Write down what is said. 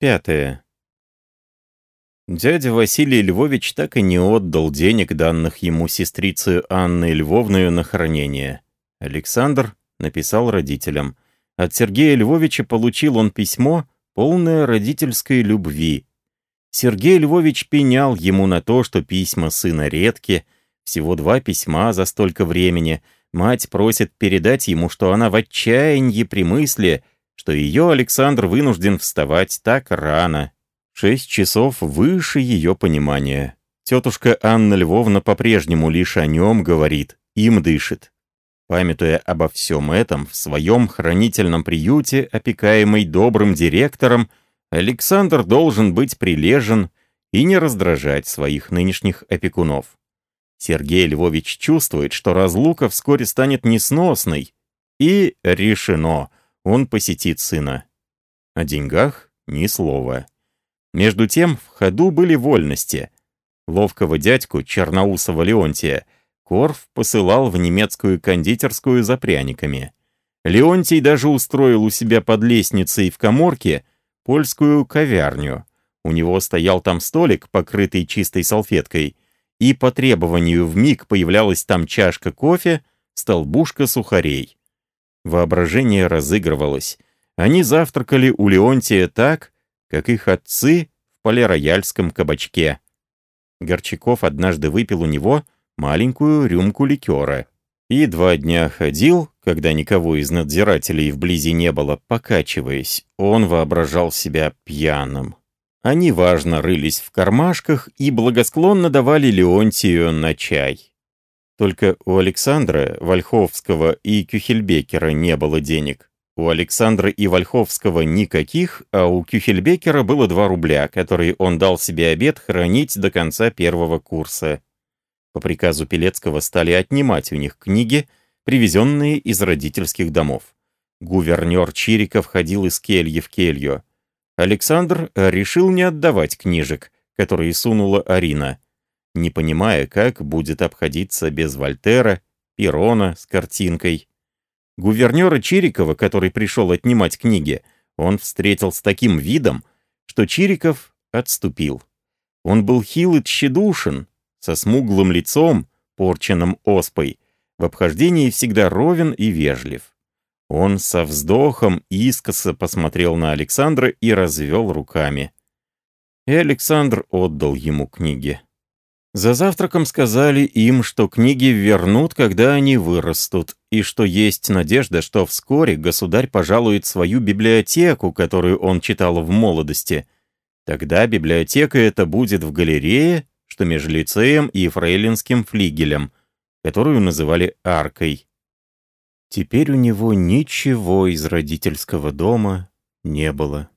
Пятое. Дядя Василий Львович так и не отдал денег, данных ему сестрицей Анной Львовною на хранение. Александр написал родителям. От Сергея Львовича получил он письмо, полное родительской любви. Сергей Львович пенял ему на то, что письма сына редки, всего два письма за столько времени. Мать просит передать ему, что она в отчаянии при мысли, что ее Александр вынужден вставать так рано. Шесть часов выше ее понимания. Тетушка Анна Львовна по-прежнему лишь о нем говорит, им дышит. Памятуя обо всем этом, в своем хранительном приюте, опекаемый добрым директором, Александр должен быть прилежен и не раздражать своих нынешних опекунов. Сергей Львович чувствует, что разлука вскоре станет несносной, и решено — он посетит сына. О деньгах ни слова. Между тем в ходу были вольности. Ловкого дядьку Черноусова Леонтия Корф посылал в немецкую кондитерскую за пряниками. Леонтий даже устроил у себя под лестницей в коморке польскую ковярню. У него стоял там столик, покрытый чистой салфеткой, и по требованию в миг появлялась там чашка кофе, столбушка сухарей. Воображение разыгрывалось. Они завтракали у Леонтия так, как их отцы в полирояльском кабачке. Горчаков однажды выпил у него маленькую рюмку ликера. И два дня ходил, когда никого из надзирателей вблизи не было, покачиваясь. Он воображал себя пьяным. Они важно рылись в кармашках и благосклонно давали Леонтию на чай. Только у Александра, Вольховского и Кюхельбекера не было денег. У Александра и Вольховского никаких, а у Кюхельбекера было 2 рубля, которые он дал себе обед хранить до конца первого курса. По приказу Пелецкого стали отнимать у них книги, привезенные из родительских домов. Гувернер Чириков ходил из кельи в келью. Александр решил не отдавать книжек, которые сунула Арина не понимая, как будет обходиться без Вольтера, Перона с картинкой. Гувернера Чирикова, который пришел отнимать книги, он встретил с таким видом, что Чириков отступил. Он был хил и тщедушен, со смуглым лицом, порченным оспой, в обхождении всегда ровен и вежлив. Он со вздохом искоса посмотрел на Александра и развел руками. И Александр отдал ему книги. За завтраком сказали им, что книги вернут, когда они вырастут, и что есть надежда, что вскоре государь пожалует свою библиотеку, которую он читал в молодости. Тогда библиотека эта будет в галерее, что между лицеем и фрейлинским флигелем, которую называли аркой. Теперь у него ничего из родительского дома не было.